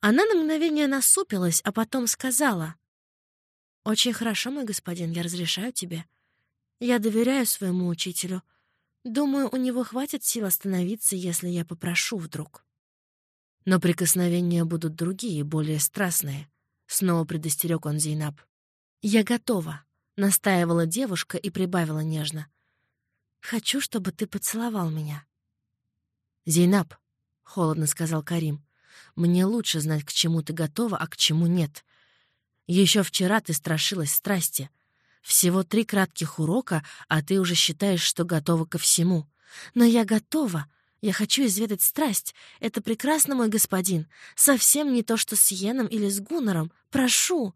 Она на мгновение насупилась, а потом сказала. «Очень хорошо, мой господин, я разрешаю тебе. Я доверяю своему учителю. Думаю, у него хватит сил остановиться, если я попрошу вдруг». Но прикосновения будут другие, более страстные. Снова предостерег он Зейнаб. «Я готова», — настаивала девушка и прибавила нежно. «Хочу, чтобы ты поцеловал меня». «Зейнаб», — холодно сказал Карим, — «мне лучше знать, к чему ты готова, а к чему нет. Еще вчера ты страшилась страсти. Всего три кратких урока, а ты уже считаешь, что готова ко всему. Но я готова, я хочу изведать страсть. Это прекрасно, мой господин. Совсем не то, что с Йеном или с Гуннером. Прошу!»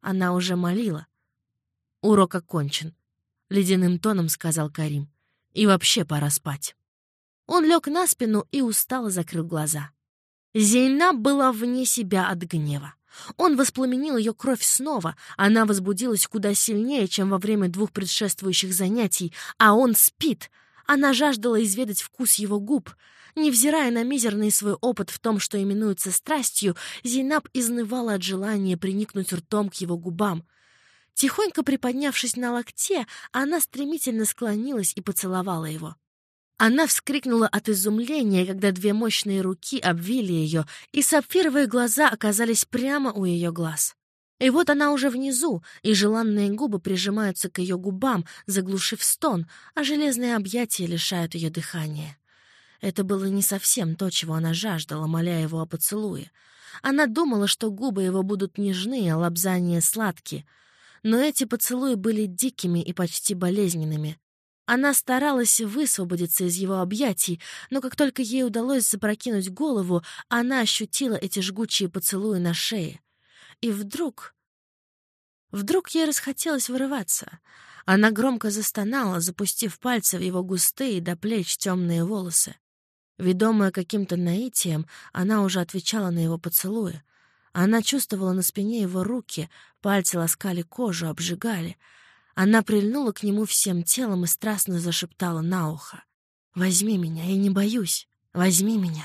Она уже молила. «Урок окончен», — ледяным тоном сказал Карим. «И вообще пора спать». Он лег на спину и устало закрыл глаза. Зейна была вне себя от гнева. Он воспламенил ее кровь снова, она возбудилась куда сильнее, чем во время двух предшествующих занятий, а он спит — она жаждала изведать вкус его губ. Невзирая на мизерный свой опыт в том, что именуется страстью, Зейнаб изнывала от желания приникнуть ртом к его губам. Тихонько приподнявшись на локте, она стремительно склонилась и поцеловала его. Она вскрикнула от изумления, когда две мощные руки обвили ее, и сапфировые глаза оказались прямо у ее глаз. И вот она уже внизу, и желанные губы прижимаются к ее губам, заглушив стон, а железные объятия лишают ее дыхания. Это было не совсем то, чего она жаждала, моля его о поцелуе. Она думала, что губы его будут нежны, а лобзания сладкие. Но эти поцелуи были дикими и почти болезненными. Она старалась высвободиться из его объятий, но как только ей удалось запрокинуть голову, она ощутила эти жгучие поцелуи на шее. И вдруг... Вдруг ей расхотелось вырываться. Она громко застонала, запустив пальцы в его густые до плеч темные волосы. Ведомая каким-то наитием, она уже отвечала на его поцелуи. Она чувствовала на спине его руки, пальцы ласкали кожу, обжигали. Она прильнула к нему всем телом и страстно зашептала на ухо. «Возьми меня, я не боюсь. Возьми меня».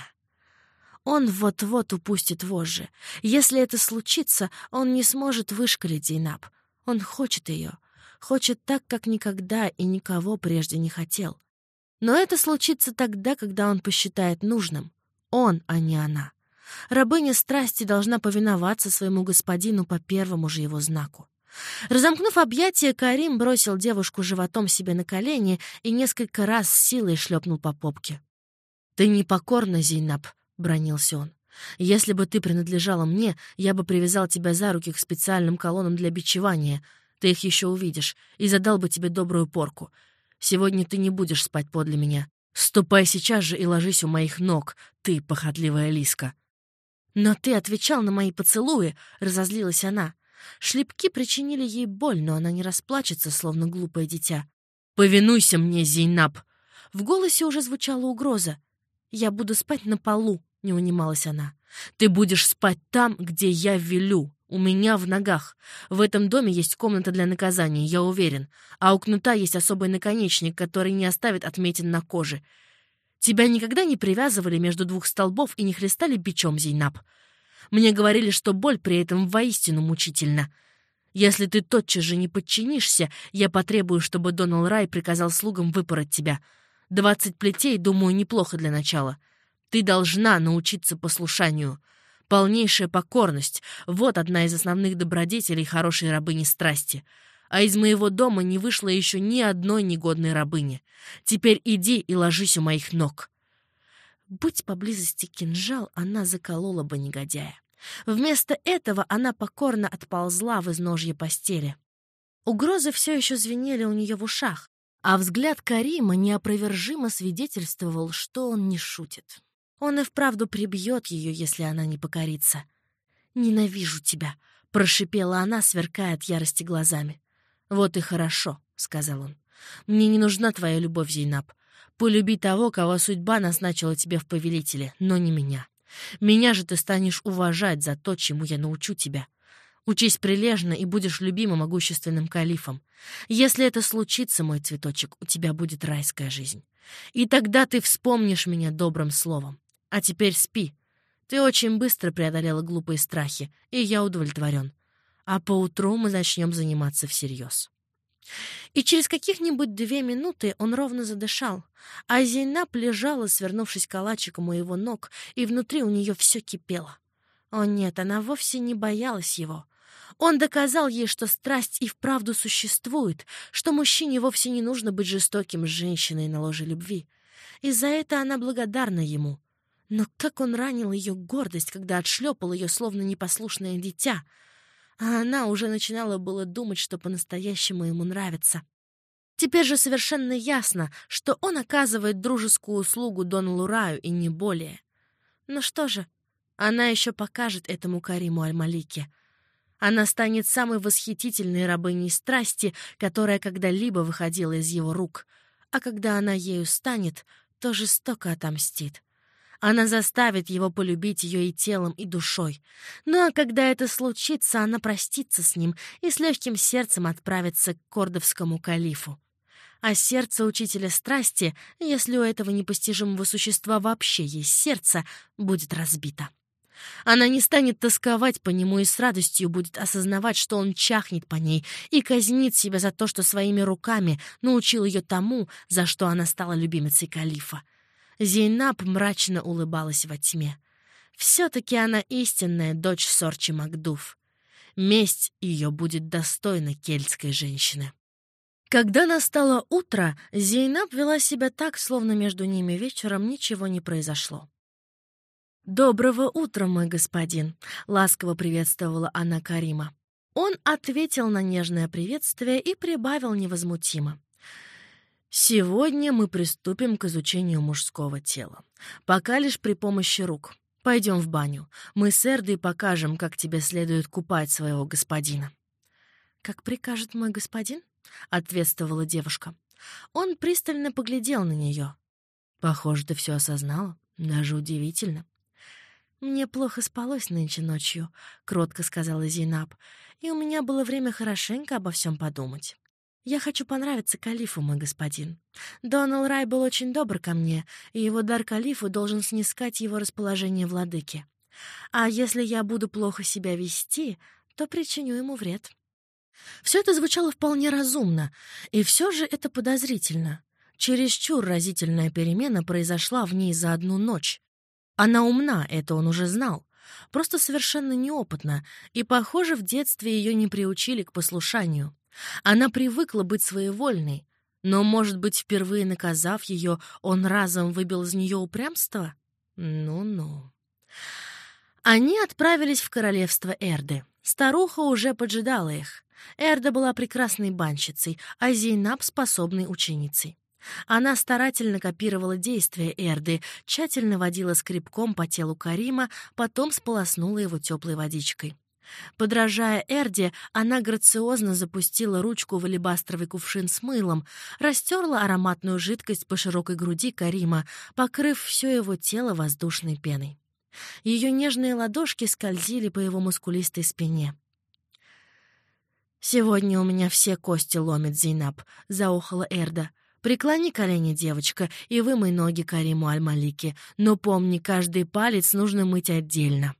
Он вот-вот упустит вожжи. Если это случится, он не сможет вышкалить Зейнаб. Он хочет ее. Хочет так, как никогда и никого прежде не хотел. Но это случится тогда, когда он посчитает нужным. Он, а не она. Рабыня страсти должна повиноваться своему господину по первому же его знаку. Разомкнув объятия, Карим бросил девушку животом себе на колени и несколько раз с силой шлепнул по попке. «Ты непокорна, Зейнаб», — бронился он. «Если бы ты принадлежала мне, я бы привязал тебя за руки к специальным колоннам для бичевания. Ты их еще увидишь. И задал бы тебе добрую порку. Сегодня ты не будешь спать подле меня. Ступай сейчас же и ложись у моих ног, ты, похотливая лиска». «Но ты отвечал на мои поцелуи», — разозлилась она. Шлепки причинили ей боль, но она не расплачется, словно глупое дитя. «Повинуйся мне, Зейнаб!» В голосе уже звучала угроза. «Я буду спать на полу», — не унималась она. «Ты будешь спать там, где я велю, у меня в ногах. В этом доме есть комната для наказания, я уверен. А у кнута есть особый наконечник, который не оставит отметин на коже. Тебя никогда не привязывали между двух столбов и не хлестали бичом, Зейнаб? Мне говорили, что боль при этом воистину мучительна. Если ты тотчас же не подчинишься, я потребую, чтобы Донал Рай приказал слугам выпороть тебя. Двадцать плетей, думаю, неплохо для начала. Ты должна научиться послушанию. Полнейшая покорность — вот одна из основных добродетелей хорошей рабыни страсти. А из моего дома не вышло еще ни одной негодной рабыни. Теперь иди и ложись у моих ног». Будь поблизости кинжал, она заколола бы негодяя. Вместо этого она покорно отползла в изножье постели. Угрозы все еще звенели у нее в ушах, а взгляд Карима неопровержимо свидетельствовал, что он не шутит. Он и вправду прибьет ее, если она не покорится. «Ненавижу тебя», — прошипела она, сверкая от ярости глазами. «Вот и хорошо», — сказал он. «Мне не нужна твоя любовь, Зейнаб. Полюби того, кого судьба назначила тебе в повелителе, но не меня. Меня же ты станешь уважать за то, чему я научу тебя. Учись прилежно и будешь любимым могущественным калифом. Если это случится, мой цветочек, у тебя будет райская жизнь. И тогда ты вспомнишь меня добрым словом. А теперь спи. Ты очень быстро преодолела глупые страхи, и я удовлетворен. А поутру мы начнем заниматься всерьез. И через каких-нибудь две минуты он ровно задышал, а Зейнаб лежала, свернувшись калачиком у его ног, и внутри у нее все кипело. О нет, она вовсе не боялась его. Он доказал ей, что страсть и вправду существует, что мужчине вовсе не нужно быть жестоким с женщиной на ложе любви. И за это она благодарна ему. Но как он ранил ее гордость, когда отшлепал ее, словно непослушное дитя — а она уже начинала было думать, что по-настоящему ему нравится. Теперь же совершенно ясно, что он оказывает дружескую услугу Дону Лураю и не более. Ну что же, она еще покажет этому Кариму Аль-Малике. Она станет самой восхитительной рабыней страсти, которая когда-либо выходила из его рук. А когда она ею станет, то жестоко отомстит. Она заставит его полюбить ее и телом, и душой. Ну а когда это случится, она простится с ним и с легким сердцем отправится к кордовскому калифу. А сердце учителя страсти, если у этого непостижимого существа вообще есть сердце, будет разбито. Она не станет тосковать по нему и с радостью будет осознавать, что он чахнет по ней и казнит себя за то, что своими руками научил ее тому, за что она стала любимицей калифа. Зейнаб мрачно улыбалась во тьме. Все-таки она истинная дочь Сорчи Макдув. Месть ее будет достойна кельтской женщины. Когда настало утро, Зейнаб вела себя так, словно между ними вечером ничего не произошло. «Доброго утра, мой господин!» — ласково приветствовала она Карима. Он ответил на нежное приветствие и прибавил невозмутимо. Сегодня мы приступим к изучению мужского тела. Пока лишь при помощи рук. Пойдем в баню. Мы с Эрдой покажем, как тебе следует купать своего господина. «Как прикажет мой господин?» — ответствовала девушка. Он пристально поглядел на нее. «Похоже, ты все осознала. Даже удивительно». «Мне плохо спалось нынче ночью», — кротко сказала Зейнаб, «и у меня было время хорошенько обо всем подумать. «Я хочу понравиться калифу, мой господин. Донал Рай был очень добр ко мне, и его дар калифу должен снискать его расположение владыки. А если я буду плохо себя вести, то причиню ему вред». Все это звучало вполне разумно, и все же это подозрительно. Чересчур разительная перемена произошла в ней за одну ночь. Она умна, это он уже знал. Просто совершенно неопытна, и, похоже, в детстве ее не приучили к послушанию. Она привыкла быть своевольной, но, может быть, впервые наказав ее, он разом выбил из нее упрямство? Ну-ну. Они отправились в королевство Эрды. Старуха уже поджидала их. Эрда была прекрасной банщицей, а Зейнаб — способной ученицей. Она старательно копировала действия Эрды, тщательно водила скребком по телу Карима, потом сполоснула его теплой водичкой. Подражая Эрде, она грациозно запустила ручку в алебастровый кувшин с мылом, растерла ароматную жидкость по широкой груди Карима, покрыв все его тело воздушной пеной. Ее нежные ладошки скользили по его мускулистой спине. «Сегодня у меня все кости ломит, Зейнаб», — заохала Эрда. «Преклони колени, девочка, и вымой ноги Кариму Аль-Малике, но помни, каждый палец нужно мыть отдельно».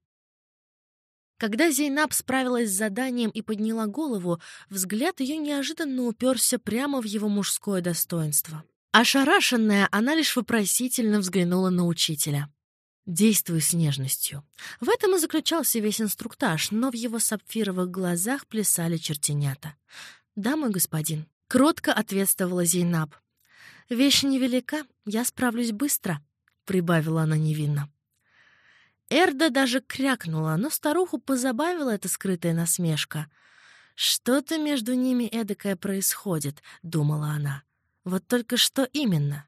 Когда Зейнаб справилась с заданием и подняла голову, взгляд ее неожиданно уперся прямо в его мужское достоинство. Ошарашенная, она лишь вопросительно взглянула на учителя. «Действуй с нежностью». В этом и заключался весь инструктаж, но в его сапфировых глазах плясали чертенята. «Да, мой господин», — кротко ответствовала Зейнаб. «Вещь невелика, я справлюсь быстро», — прибавила она невинно. Эрда даже крякнула, но старуху позабавила эта скрытая насмешка. «Что-то между ними эдакое происходит», — думала она. «Вот только что именно?»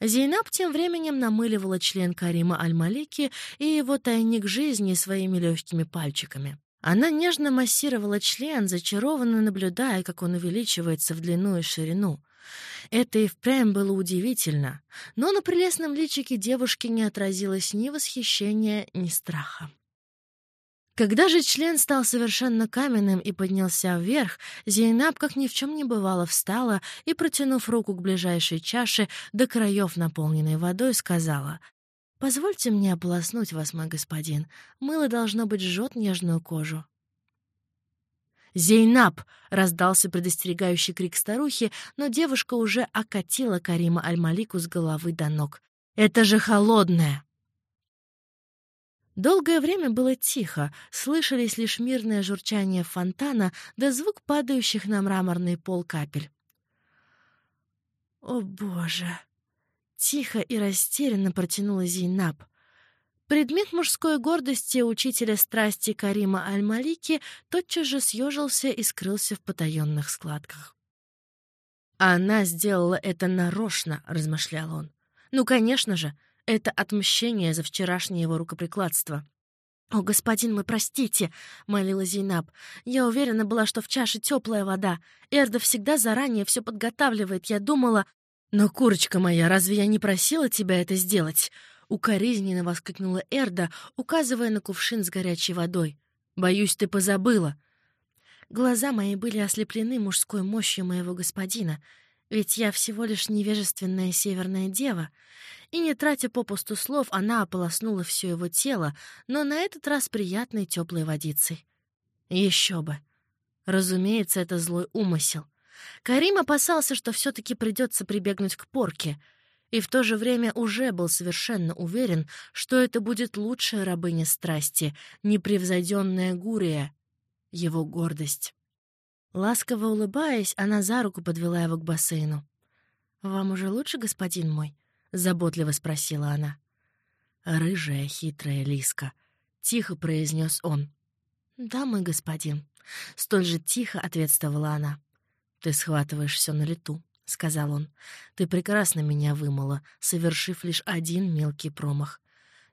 Зейнаб тем временем намыливала член Карима Аль-Малики и его тайник жизни своими легкими пальчиками. Она нежно массировала член, зачарованно наблюдая, как он увеличивается в длину и ширину. Это и впрямь было удивительно, но на прелестном личике девушки не отразилось ни восхищения, ни страха. Когда же член стал совершенно каменным и поднялся вверх, Зейнаб, как ни в чем не бывало, встала и, протянув руку к ближайшей чаше, до краев наполненной водой, сказала Позвольте мне ополоснуть вас, мой господин. Мыло должно быть жжет нежную кожу. «Зейнаб!» — раздался предостерегающий крик старухи, но девушка уже окатила Карима Аль-Малику с головы до ног. «Это же холодное!» Долгое время было тихо, слышались лишь мирное журчание фонтана да звук падающих на мраморный пол капель. «О, Боже!» — тихо и растерянно протянула Зейнаб. Предмет мужской гордости учителя страсти Карима Аль-Малики тотчас же съежился и скрылся в потаенных складках. «Она сделала это нарочно», — размышлял он. «Ну, конечно же, это отмщение за вчерашнее его рукоприкладство. «О, господин мой, простите!» — молила Зейнаб. «Я уверена была, что в чаше теплая вода. Эрда всегда заранее все подготавливает. Я думала...» «Но, курочка моя, разве я не просила тебя это сделать?» Укоризненно воскликнула Эрда, указывая на кувшин с горячей водой. «Боюсь, ты позабыла». Глаза мои были ослеплены мужской мощью моего господина, ведь я всего лишь невежественная северная дева, и, не тратя попусту слов, она ополоснула все его тело, но на этот раз приятной теплой водицей. Еще бы! Разумеется, это злой умысел. Карим опасался, что все-таки придется прибегнуть к порке, и в то же время уже был совершенно уверен, что это будет лучшая рабыня страсти, непревзойденная Гурия, его гордость. Ласково улыбаясь, она за руку подвела его к бассейну. «Вам уже лучше, господин мой?» заботливо спросила она. Рыжая хитрая лиска, тихо произнес он. Да, мой господин, столь же тихо ответствовала она. Ты схватываешь все на лету, сказал он. Ты прекрасно меня вымыла, совершив лишь один мелкий промах.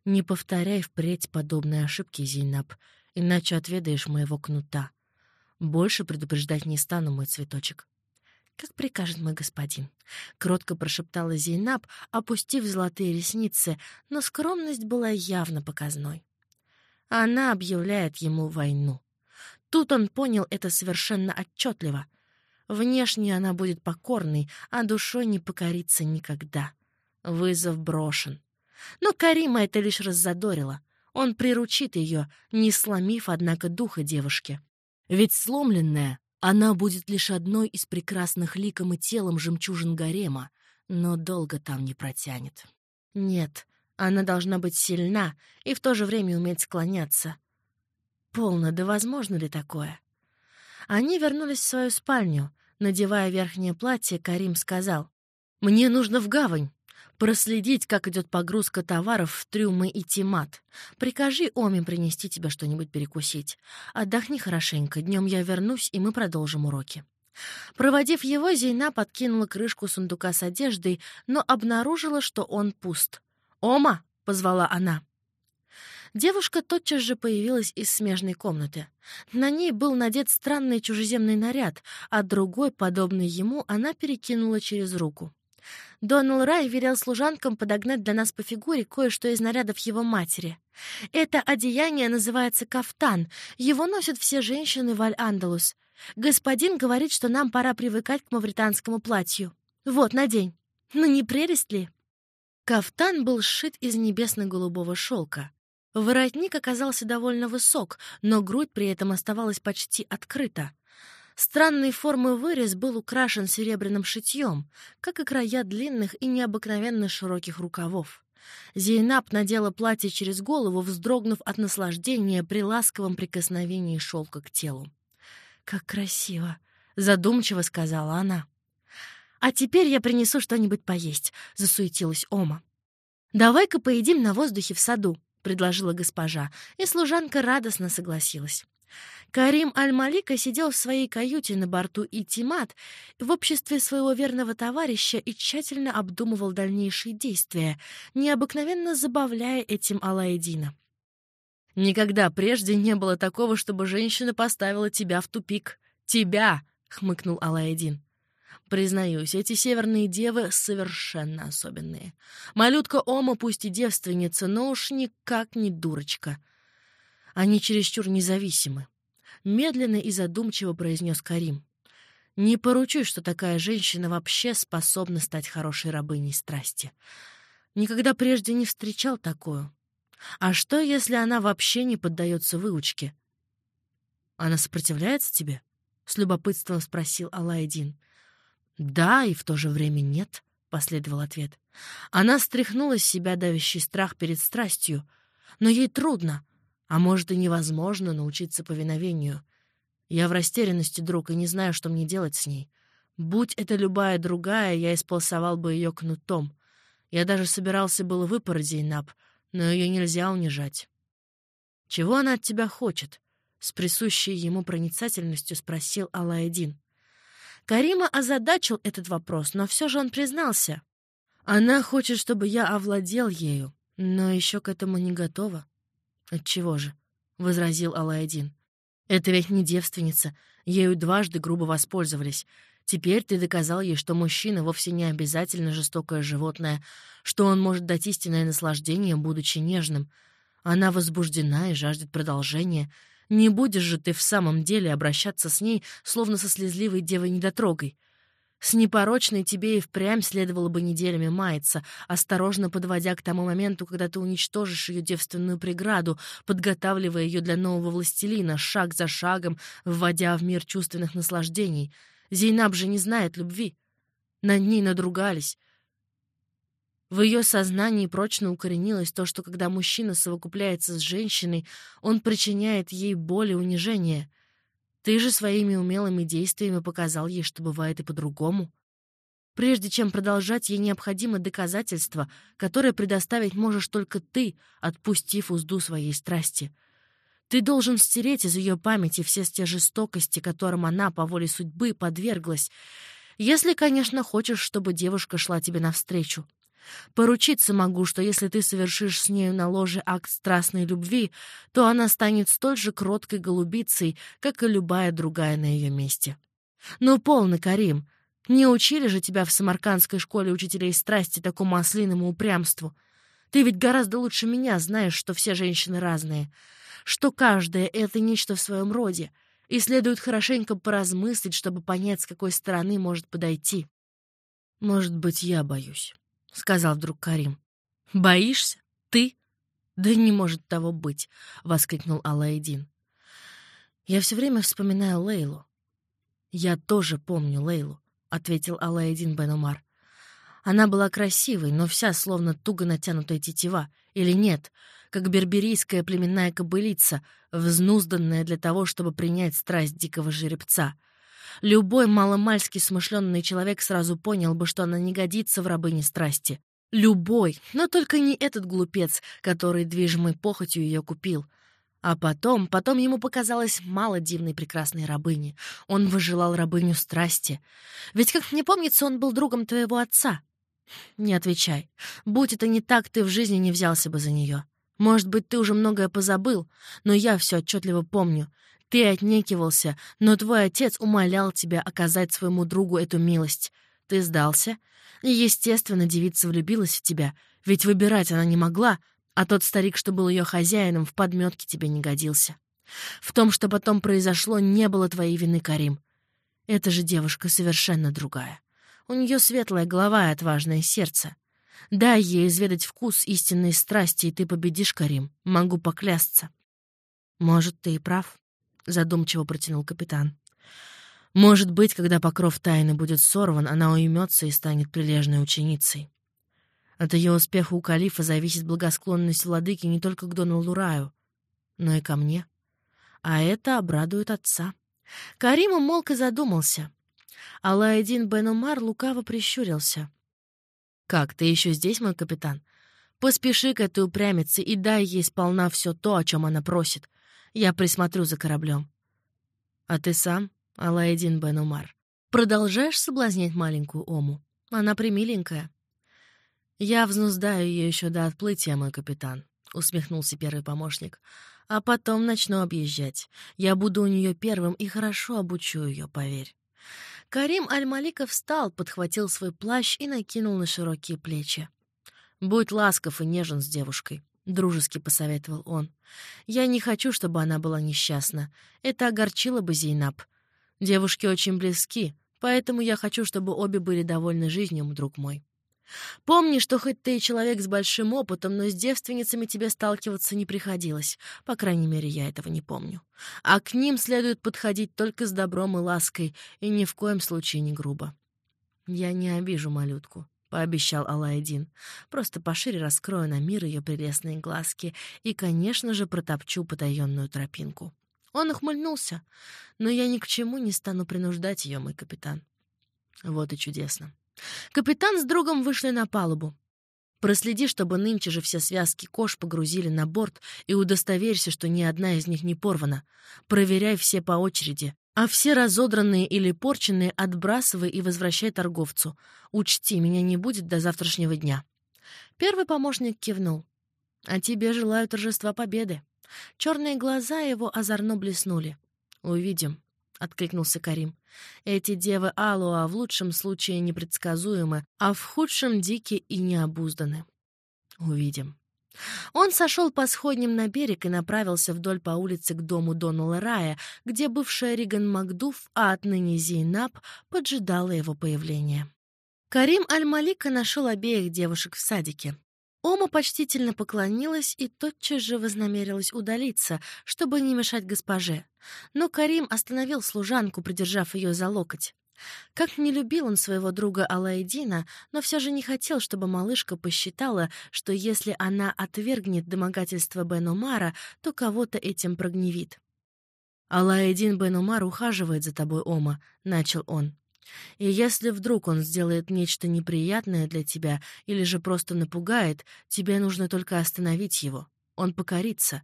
Не повторяй впредь подобные ошибки, Зейнаб, иначе отведаешь моего кнута. Больше предупреждать не стану, мой цветочек. «Как прикажет мой господин», — кротко прошептала Зейнаб, опустив золотые ресницы, но скромность была явно показной. Она объявляет ему войну. Тут он понял это совершенно отчетливо. Внешне она будет покорной, а душой не покорится никогда. Вызов брошен. Но Карима это лишь раззадорило. Он приручит ее, не сломив, однако, духа девушки. Ведь сломленная она будет лишь одной из прекрасных ликом и телом жемчужин гарема, но долго там не протянет. Нет, она должна быть сильна и в то же время уметь склоняться. Полно, да возможно ли такое? Они вернулись в свою спальню. Надевая верхнее платье, Карим сказал, «Мне нужно в гавань проследить, как идет погрузка товаров в трюмы и тимат. Прикажи Оми принести тебе что-нибудь перекусить. Отдохни хорошенько, днем я вернусь, и мы продолжим уроки». Проводив его, Зейна подкинула крышку сундука с одеждой, но обнаружила, что он пуст. «Ома!» — позвала она. Девушка тотчас же появилась из смежной комнаты. На ней был надет странный чужеземный наряд, а другой, подобный ему, она перекинула через руку. Донал Рай велел служанкам подогнать для нас по фигуре кое-что из нарядов его матери. Это одеяние называется кафтан. Его носят все женщины в Аль-Андалус. Господин говорит, что нам пора привыкать к мавританскому платью. Вот, надень. Ну не прелесть ли? Кафтан был сшит из небесно-голубого шелка. Воротник оказался довольно высок, но грудь при этом оставалась почти открыта. Странной формы вырез был украшен серебряным шитьем, как и края длинных и необыкновенно широких рукавов. Зейнаб надела платье через голову, вздрогнув от наслаждения при ласковом прикосновении шелка к телу. «Как красиво!» — задумчиво сказала она. «А теперь я принесу что-нибудь поесть», — засуетилась Ома. «Давай-ка поедим на воздухе в саду», — предложила госпожа, и служанка радостно согласилась. Карим Аль-Малика сидел в своей каюте на борту Итимат в обществе своего верного товарища и тщательно обдумывал дальнейшие действия, необыкновенно забавляя этим Алаэдина. «Никогда прежде не было такого, чтобы женщина поставила тебя в тупик. Тебя!» — хмыкнул Алаэдин. Признаюсь, эти северные девы совершенно особенные. Малютка Ома пусть и девственница, но уж никак не дурочка. Они чересчур независимы медленно и задумчиво произнес Карим. «Не поручусь, что такая женщина вообще способна стать хорошей рабыней страсти. Никогда прежде не встречал такую. А что, если она вообще не поддается выучке? Она сопротивляется тебе? С любопытством спросил Алайдин. Да, и в то же время нет, последовал ответ. Она стряхнула с себя давящий страх перед страстью, но ей трудно, а может и невозможно научиться повиновению. Я в растерянности, друг, и не знаю, что мне делать с ней. Будь это любая другая, я исполосовал бы ее кнутом. Я даже собирался было выпороть Зейнаб, но ее нельзя унижать. «Чего она от тебя хочет?» — с присущей ему проницательностью спросил Алаэдин. Карима озадачил этот вопрос, но все же он признался. «Она хочет, чтобы я овладел ею, но еще к этому не готова». «Отчего же?» — возразил Алаэдин. «Это ведь не девственница, ею дважды грубо воспользовались. Теперь ты доказал ей, что мужчина вовсе не обязательно жестокое животное, что он может дать истинное наслаждение, будучи нежным. Она возбуждена и жаждет продолжения. Не будешь же ты в самом деле обращаться с ней, словно со слезливой девой-недотрогой. С непорочной тебе и впрямь следовало бы неделями маяться, осторожно подводя к тому моменту, когда ты уничтожишь ее девственную преграду, подготавливая ее для нового властелина, шаг за шагом, вводя в мир чувственных наслаждений — Зейнаб же не знает любви. Над ней надругались. В ее сознании прочно укоренилось то, что когда мужчина совокупляется с женщиной, он причиняет ей боль и унижение. Ты же своими умелыми действиями показал ей, что бывает и по-другому. Прежде чем продолжать, ей необходимо доказательство, которое предоставить можешь только ты, отпустив узду своей страсти — ты должен стереть из ее памяти все те жестокости, которым она по воле судьбы подверглась, если, конечно, хочешь, чтобы девушка шла тебе навстречу. Поручиться могу, что если ты совершишь с нею на ложе акт страстной любви, то она станет столь же кроткой голубицей, как и любая другая на ее месте. Ну, полный, Карим, не учили же тебя в самаркандской школе учителей страсти такому ослиному упрямству. Ты ведь гораздо лучше меня знаешь, что все женщины разные что каждое — это нечто в своем роде, и следует хорошенько поразмыслить, чтобы понять, с какой стороны может подойти. «Может быть, я боюсь», — сказал вдруг Карим. «Боишься? Ты?» «Да не может того быть», — воскликнул Алаэдин. «Я все время вспоминаю Лейлу». «Я тоже помню Лейлу», — ответил Алаэдин Бен Умар. Она была красивой, но вся словно туго натянутая тетива. Или нет, как берберийская племенная кобылица, взнузданная для того, чтобы принять страсть дикого жеребца. Любой маломальски смышленный человек сразу понял бы, что она не годится в рабыне страсти. Любой, но только не этот глупец, который, движимой похотью, ее купил. А потом, потом ему показалось мало дивной прекрасной рабыни. Он выжелал рабыню страсти. Ведь, как мне помнится, он был другом твоего отца. Не отвечай. Будь это не так, ты в жизни не взялся бы за нее. Может быть, ты уже многое позабыл, но я все отчетливо помню. Ты отнекивался, но твой отец умолял тебя оказать своему другу эту милость. Ты сдался, и, естественно, девица влюбилась в тебя, ведь выбирать она не могла, а тот старик, что был ее хозяином, в подметке тебе не годился. В том, что потом произошло, не было твоей вины, Карим. Эта же девушка совершенно другая. У нее светлая голова и отважное сердце. Дай ей изведать вкус истинной страсти, и ты победишь, Карим. Могу поклясться. Может, ты и прав, — задумчиво протянул капитан. Может быть, когда покров тайны будет сорван, она уймется и станет прилежной ученицей. От ее успеха у калифа зависит благосклонность владыки не только к Дону Лураю, но и ко мне. А это обрадует отца. Карим умолк и задумался. Алаэдин Бен Умар лукаво прищурился. «Как, ты еще здесь, мой капитан? Поспеши к этой упрямице и дай ей сполна все то, о чем она просит. Я присмотрю за кораблем». «А ты сам, Алаэдин Бен Умар, продолжаешь соблазнять маленькую Ому? Она примиленькая». «Я взнуздаю ее еще до отплытия, мой капитан», — усмехнулся первый помощник. «А потом начну объезжать. Я буду у нее первым и хорошо обучу ее, поверь». Карим Аль-Маликов встал, подхватил свой плащ и накинул на широкие плечи. «Будь ласков и нежен с девушкой», — дружески посоветовал он. «Я не хочу, чтобы она была несчастна. Это огорчило бы Зейнаб. Девушки очень близки, поэтому я хочу, чтобы обе были довольны жизнью, друг мой». Помни, что хоть ты и человек с большим опытом, но с девственницами тебе сталкиваться не приходилось. По крайней мере, я этого не помню. А к ним следует подходить только с добром и лаской, и ни в коем случае не грубо. Я не обижу малютку. — пообещал Алайдин. «Просто пошире раскрою на мир ее прелестные глазки и, конечно же, протопчу потаенную тропинку». Он ухмыльнулся. «Но я ни к чему не стану принуждать ее, мой капитан». Вот и чудесно. Капитан с другом вышли на палубу. Проследи, чтобы нынче же все связки кож погрузили на борт и удостоверься, что ни одна из них не порвана. Проверяй все по очереди, а все разодранные или порченные отбрасывай и возвращай торговцу. Учти, меня не будет до завтрашнего дня. Первый помощник кивнул. А тебе желаю торжества победы. Черные глаза его озорно блеснули. Увидим откликнулся Карим. «Эти девы Алуа в лучшем случае непредсказуемы, а в худшем дики и необузданы. Увидим». Он сошел по сходням на берег и направился вдоль по улице к дому Донала Рая, где бывшая Риган Макдуф, а отныне Зейнаб, поджидала его появления. Карим Аль-Малика нашел обеих девушек в садике. Ома почтительно поклонилась и тотчас же вознамерилась удалиться, чтобы не мешать госпоже. Но Карим остановил служанку, придержав ее за локоть. Как не любил он своего друга Алаэдина, но все же не хотел, чтобы малышка посчитала, что если она отвергнет домогательство Бен Умара, то кого-то этим прогневит. «Алаэдин Бен Умар ухаживает за тобой, Ома», — начал он. И если вдруг он сделает нечто неприятное для тебя или же просто напугает, тебе нужно только остановить его. Он покорится.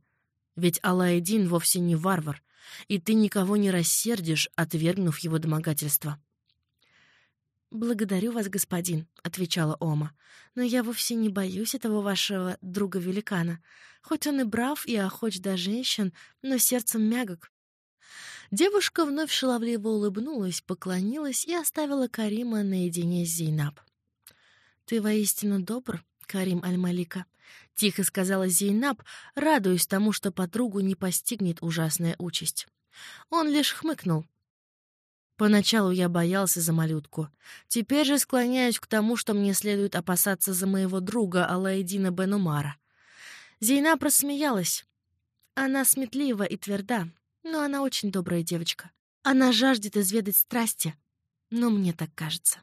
Ведь Аллаэдин вовсе не варвар, и ты никого не рассердишь, отвергнув его домогательство. «Благодарю вас, господин», — отвечала Ома. «Но я вовсе не боюсь этого вашего друга-великана. Хоть он и брав и охоч до женщин, но сердцем мягок. Девушка вновь шаловливо улыбнулась, поклонилась и оставила Карима наедине с Зейнаб. «Ты воистину добр, Карим Аль-Малика», — тихо сказала Зейнаб, радуясь тому, что подругу не постигнет ужасная участь. Он лишь хмыкнул. Поначалу я боялся за малютку. Теперь же склоняюсь к тому, что мне следует опасаться за моего друга Алаэдина Бенумара. Зейнаб рассмеялась. Она сметлива и тверда, но она очень добрая девочка. Она жаждет изведать страсти. Но мне так кажется.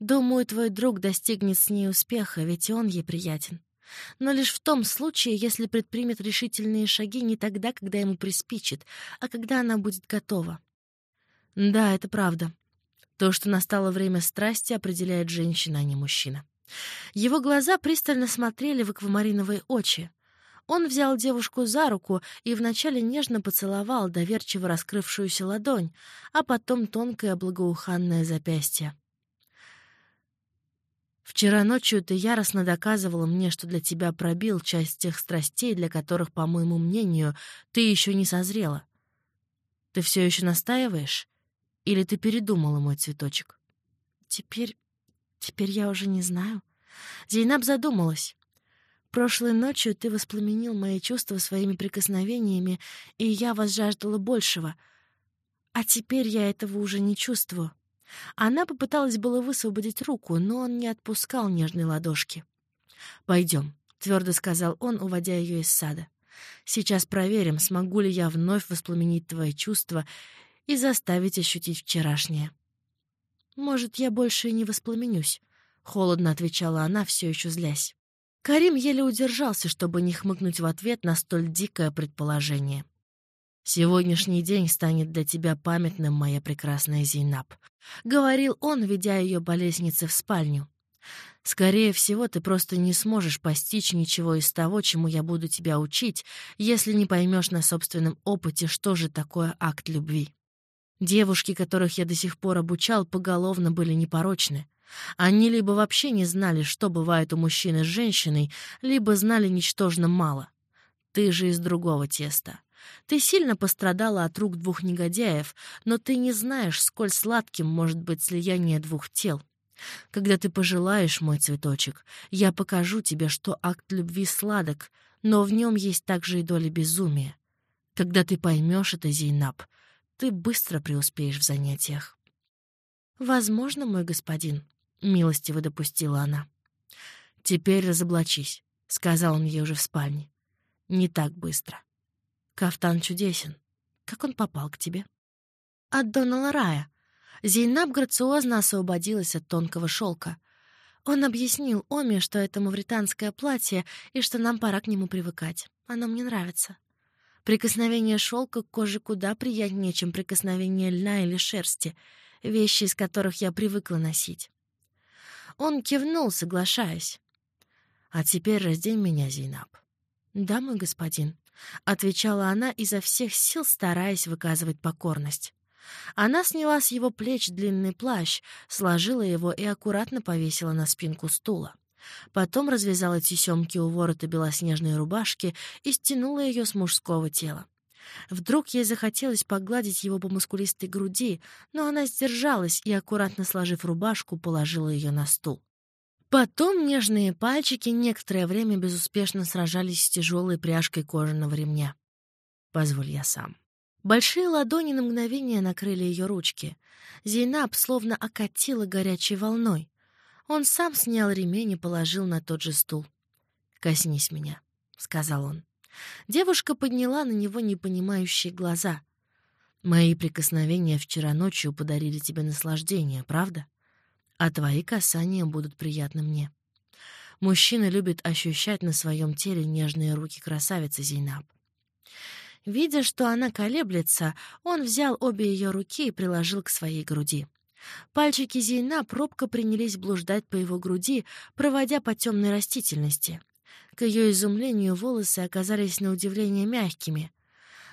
Думаю, твой друг достигнет с ней успеха, ведь и он ей приятен. Но лишь в том случае, если предпримет решительные шаги не тогда, когда ему приспичит, а когда она будет готова. Да, это правда. То, что настало время страсти, определяет женщина, а не мужчина. Его глаза пристально смотрели в аквамариновые очи. Он взял девушку за руку и вначале нежно поцеловал доверчиво раскрывшуюся ладонь, а потом тонкое благоуханное запястье. «Вчера ночью ты яростно доказывала мне, что для тебя пробил часть тех страстей, для которых, по моему мнению, ты еще не созрела. Ты все еще настаиваешь? Или ты передумала, мой цветочек?» «Теперь... теперь я уже не знаю». Зейнаб задумалась. Прошлой ночью ты воспламенил мои чувства своими прикосновениями, и я возжаждала большего. А теперь я этого уже не чувствую. Она попыталась было высвободить руку, но он не отпускал нежной ладошки. «Пойдем», — твердо сказал он, уводя ее из сада. «Сейчас проверим, смогу ли я вновь воспламенить твои чувства и заставить ощутить вчерашнее». «Может, я больше не воспламенюсь», — холодно отвечала она, все еще злясь. Карим еле удержался, чтобы не хмыкнуть в ответ на столь дикое предположение. «Сегодняшний день станет для тебя памятным, моя прекрасная Зейнаб», — говорил он, ведя ее по лестнице в спальню. «Скорее всего, ты просто не сможешь постичь ничего из того, чему я буду тебя учить, если не поймешь на собственном опыте, что же такое акт любви. Девушки, которых я до сих пор обучал, поголовно были непорочны. Они либо вообще не знали, что бывает у мужчины с женщиной, либо знали ничтожно мало. Ты же из другого теста. Ты сильно пострадала от рук двух негодяев, но ты не знаешь, сколь сладким может быть слияние двух тел. Когда ты пожелаешь, мой цветочек, я покажу тебе, что акт любви сладок, но в нем есть также и доля безумия. Когда ты поймешь это, Зейнаб, ты быстро преуспеешь в занятиях. «Возможно, мой господин», — милостиво допустила она. «Теперь разоблачись», — сказал он ей уже в спальне. «Не так быстро. Кафтан чудесен. Как он попал к тебе?» «От Донала Рая». Зейнаб грациозно освободилась от тонкого шелка. Он объяснил Оме, что это мавританское платье и что нам пора к нему привыкать. Оно мне нравится. Прикосновение шелка к коже куда приятнее, чем прикосновение льна или шерсти, вещи из которых я привыкла носить. Он кивнул, соглашаясь. «А теперь раздень меня, Зейнаб». «Да, мой господин», — отвечала она изо всех сил, стараясь выказывать покорность. Она сняла с его плеч длинный плащ, сложила его и аккуратно повесила на спинку стула. Потом развязала тесемки у ворота белоснежной рубашки и стянула ее с мужского тела. Вдруг ей захотелось погладить его по мускулистой груди, но она сдержалась и, аккуратно сложив рубашку, положила ее на стул. Потом нежные пальчики некоторое время безуспешно сражались с тяжелой пряжкой кожаного ремня. «Позволь я сам». Большие ладони на мгновение накрыли ее ручки. Зейнаб словно окатила горячей волной. Он сам снял ремень и положил на тот же стул. «Коснись меня», — сказал он. Девушка подняла на него непонимающие глаза. «Мои прикосновения вчера ночью подарили тебе наслаждение, правда? А твои касания будут приятны мне». Мужчина любит ощущать на своем теле нежные руки красавицы Зейнаб. Видя, что она колеблется, он взял обе ее руки и приложил к своей груди. Пальчики Зейна пробко принялись блуждать по его груди, проводя по темной растительности. К ее изумлению волосы оказались на удивление мягкими.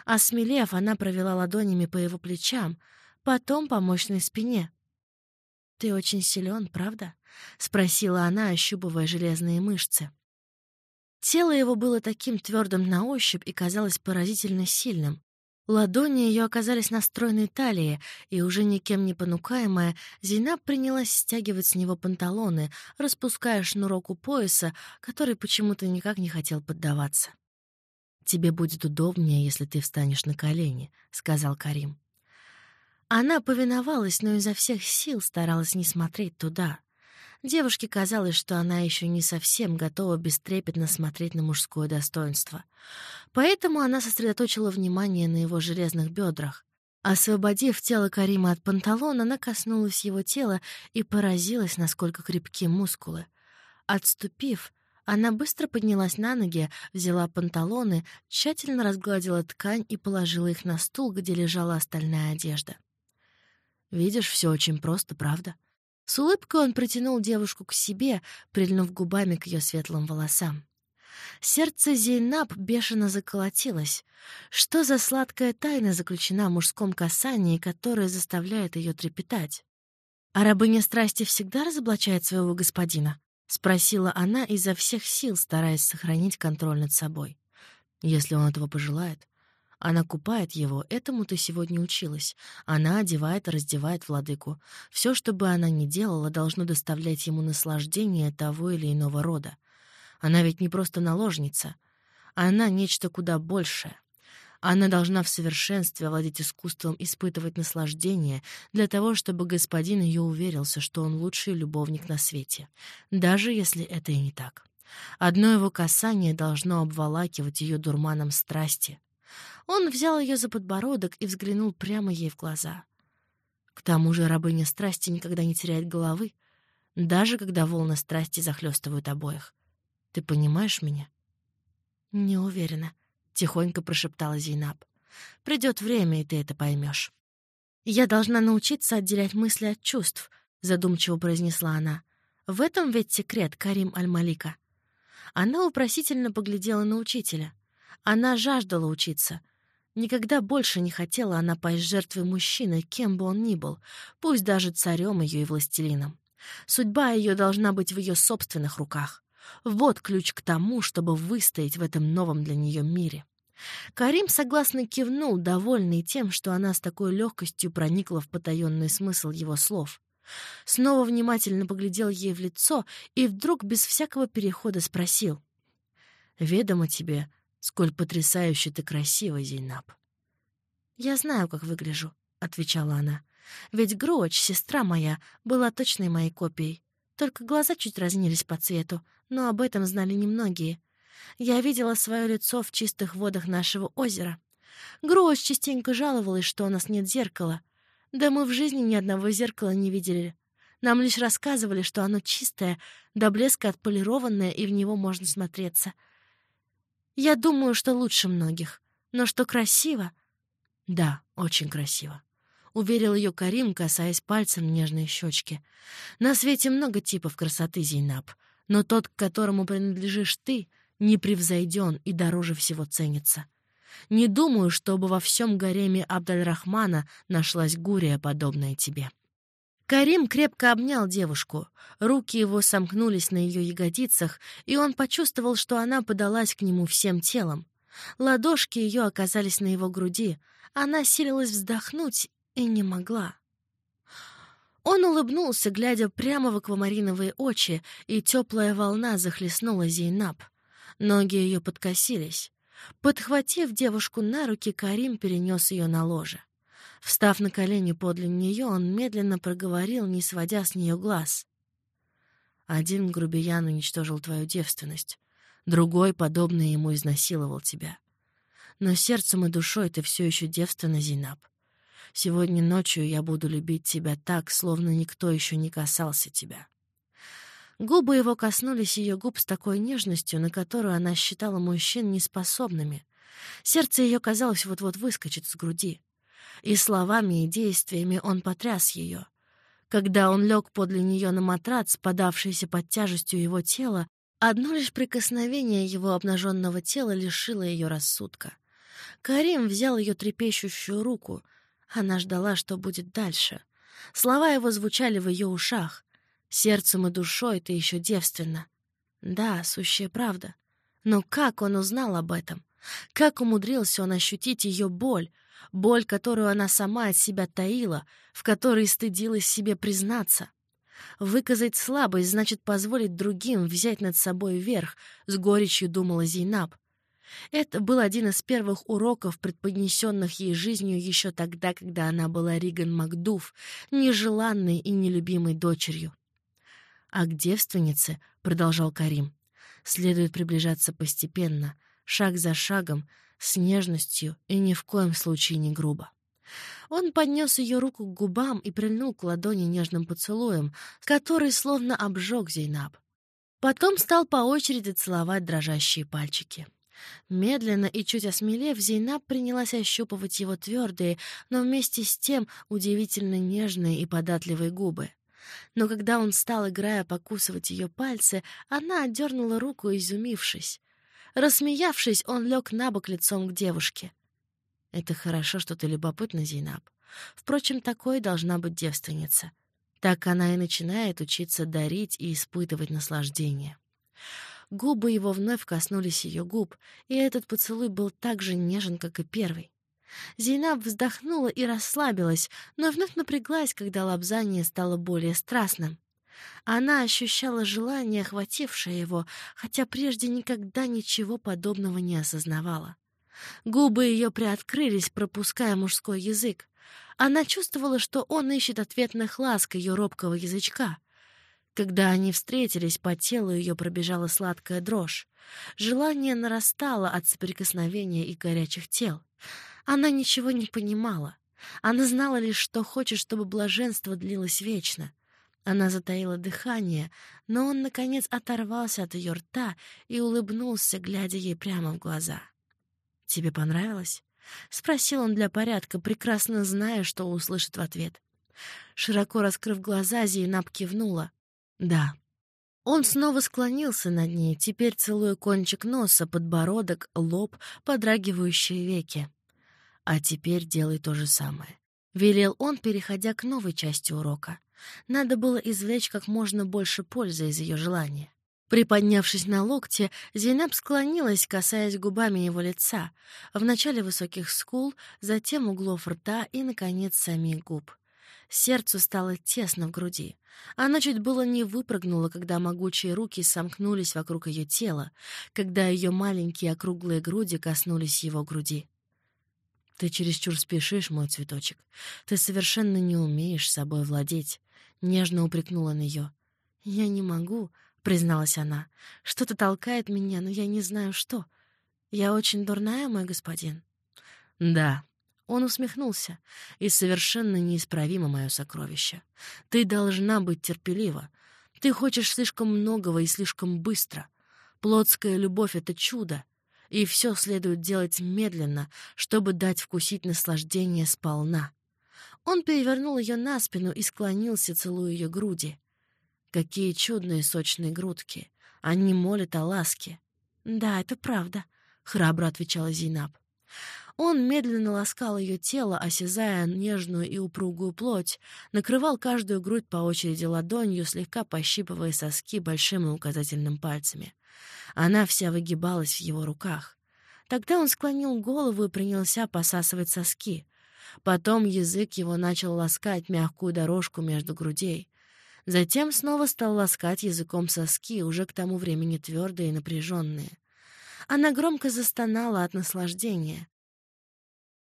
Осмелев, она провела ладонями по его плечам, потом по мощной спине. «Ты очень силен, правда?» — спросила она, ощупывая железные мышцы. Тело его было таким твердым на ощупь и казалось поразительно сильным. Ладони ее оказались на стройной талии, и уже никем не понукаемая, Зейнаб принялась стягивать с него панталоны, распуская шнурок у пояса, который почему-то никак не хотел поддаваться. «Тебе будет удобнее, если ты встанешь на колени», — сказал Карим. Она повиновалась, но изо всех сил старалась не смотреть туда. Девушке казалось, что она еще не совсем готова бестрепетно смотреть на мужское достоинство. Поэтому она сосредоточила внимание на его железных бедрах. Освободив тело Карима от панталона, она коснулась его тела и поразилась, насколько крепки мускулы. Отступив, она быстро поднялась на ноги, взяла панталоны, тщательно разгладила ткань и положила их на стул, где лежала остальная одежда. «Видишь, все очень просто, правда?» С улыбкой он притянул девушку к себе, прильнув губами к ее светлым волосам. Сердце Зейнаб бешено заколотилось. Что за сладкая тайна заключена в мужском касании, которая заставляет ее трепетать? «А рабыня страсти всегда разоблачает своего господина?» — спросила она изо всех сил, стараясь сохранить контроль над собой. «Если он этого пожелает. Она купает его, этому ты сегодня училась. Она одевает и раздевает владыку. Все, что бы она ни делала, должно доставлять ему наслаждение того или иного рода. Она ведь не просто наложница. Она — нечто куда большее. Она должна в совершенстве овладеть искусством испытывать наслаждение для того, чтобы господин ее уверился, что он лучший любовник на свете, даже если это и не так. Одно его касание должно обволакивать ее дурманом страсти. Он взял ее за подбородок и взглянул прямо ей в глаза. К тому же рабыня страсти никогда не теряет головы, даже когда волны страсти захлестывают обоих. Ты понимаешь меня? Не уверена, тихонько прошептала Зейнаб. Придет время, и ты это поймешь. Я должна научиться отделять мысли от чувств, задумчиво произнесла она. В этом ведь секрет Карим Аль-Малика. Она вопросительно поглядела на учителя. Она жаждала учиться. Никогда больше не хотела она пасть жертвой мужчины, кем бы он ни был, пусть даже царем ее и властелином. Судьба ее должна быть в ее собственных руках. Вот ключ к тому, чтобы выстоять в этом новом для нее мире. Карим согласно кивнул, довольный тем, что она с такой легкостью проникла в потаенный смысл его слов. Снова внимательно поглядел ей в лицо и вдруг без всякого перехода спросил. «Ведомо тебе, Сколь потрясающе ты красива, Зейнаб. «Я знаю, как выгляжу», — отвечала она. «Ведь Гроч, сестра моя, была точной моей копией. Только глаза чуть разнились по цвету, но об этом знали немногие. Я видела свое лицо в чистых водах нашего озера. Гроуч частенько жаловалась, что у нас нет зеркала. Да мы в жизни ни одного зеркала не видели. Нам лишь рассказывали, что оно чистое, до блеска отполированное, и в него можно смотреться. Я думаю, что лучше многих. Но что красиво? Да, очень красиво. Уверил ее Карим, касаясь пальцем нежной щечки. На свете много типов красоты, Зейнаб. Но тот, к которому принадлежишь ты, непревзойден и дороже всего ценится. Не думаю, чтобы во всем гареме Абдальрахмана нашлась гурия, подобная тебе. Карим крепко обнял девушку. Руки его сомкнулись на ее ягодицах, и он почувствовал, что она подалась к нему всем телом. Ладошки ее оказались на его груди. Она силилась вздохнуть и не могла. Он улыбнулся, глядя прямо в аквамариновые очи, и теплая волна захлестнула Зейнаб. Ноги ее подкосились. Подхватив девушку на руки, Карим перенес ее на ложе. Встав на колени подле нее, он медленно проговорил, не сводя с нее глаз. «Один грубиян уничтожил твою девственность, другой, подобный ему, изнасиловал тебя. Но сердцем и душой ты все еще девственна, Зинаб. Сегодня ночью я буду любить тебя так, словно никто еще не касался тебя». Губы его коснулись ее губ с такой нежностью, на которую она считала мужчин неспособными. Сердце ее, казалось, вот-вот выскочит с груди. И словами, и действиями он потряс ее. Когда он лег подле нее на матрац, подавшийся под тяжестью его тела, одно лишь прикосновение его обнаженного тела лишило ее рассудка. Карим взял ее трепещущую руку. Она ждала, что будет дальше. Слова его звучали в ее ушах. Сердцем и душой ты еще девственна. Да, сущая правда. Но как он узнал об этом? Как умудрился он ощутить ее боль, боль, которую она сама от себя таила, в которой стыдилась себе признаться? Выказать слабость значит позволить другим взять над собой верх, с горечью думала Зейнаб. Это был один из первых уроков, предподнесенных ей жизнью еще тогда, когда она была Риган Макдув, нежеланной и нелюбимой дочерью. «А к девственнице, — продолжал Карим, — следует приближаться постепенно, шаг за шагом, с нежностью и ни в коем случае не грубо. Он поднес ее руку к губам и прильнул к ладони нежным поцелуем, который словно обжег Зейнаб. Потом стал по очереди целовать дрожащие пальчики. Медленно и чуть осмелев, Зейнаб принялась ощупывать его твердые, но вместе с тем удивительно нежные и податливые губы. Но когда он стал, играя, покусывать ее пальцы, она отдернула руку, изумившись. Рассмеявшись, он лег на бок лицом к девушке. «Это хорошо, что ты любопытна, Зейнаб. Впрочем, такой должна быть девственница. Так она и начинает учиться дарить и испытывать наслаждение». Губы его вновь коснулись ее губ, и этот поцелуй был так же нежен, как и первый. Зейнаб вздохнула и расслабилась, но вновь напряглась, когда лобзание стало более страстным. Она ощущала желание, охватившее его, хотя прежде никогда ничего подобного не осознавала. Губы ее приоткрылись, пропуская мужской язык. Она чувствовала, что он ищет ответных ласк ее робкого язычка. Когда они встретились, по телу ее пробежала сладкая дрожь. Желание нарастало от соприкосновения и горячих тел. Она ничего не понимала. Она знала лишь, что хочет, чтобы блаженство длилось вечно. Она затаила дыхание, но он, наконец, оторвался от ее рта и улыбнулся, глядя ей прямо в глаза. «Тебе понравилось?» — спросил он для порядка, прекрасно зная, что услышит в ответ. Широко раскрыв глаза, Зейнаб кивнула. «Да». Он снова склонился над ней, теперь целуя кончик носа, подбородок, лоб, подрагивающие веки. «А теперь делай то же самое», — велел он, переходя к новой части урока. Надо было извлечь как можно больше пользы из ее желания. Приподнявшись на локте, Зейнаб склонилась, касаясь губами его лица, вначале высоких скул, затем углов рта и, наконец, самих губ. Сердцу стало тесно в груди. Она чуть было не выпрыгнула, когда могучие руки сомкнулись вокруг ее тела, когда ее маленькие округлые груди коснулись его груди. «Ты чересчур спешишь, мой цветочек. Ты совершенно не умеешь собой владеть», — нежно упрекнула на нее. «Я не могу», — призналась она. «Что-то толкает меня, но я не знаю, что. Я очень дурная, мой господин?» «Да». Он усмехнулся. «И совершенно неисправимо мое сокровище. Ты должна быть терпелива. Ты хочешь слишком многого и слишком быстро. Плотская любовь — это чудо, и все следует делать медленно, чтобы дать вкусить наслаждение сполна». Он перевернул ее на спину и склонился, целуя ее груди. Какие чудные сочные грудки! Они молят о ласке. «Да, это правда», — храбро отвечала Зейнаб. Он медленно ласкал ее тело, осязая нежную и упругую плоть, накрывал каждую грудь по очереди ладонью, слегка пощипывая соски большим и указательным пальцами. Она вся выгибалась в его руках. Тогда он склонил голову и принялся посасывать соски. Потом язык его начал ласкать мягкую дорожку между грудей. Затем снова стал ласкать языком соски, уже к тому времени твердые и напряженные. Она громко застонала от наслаждения.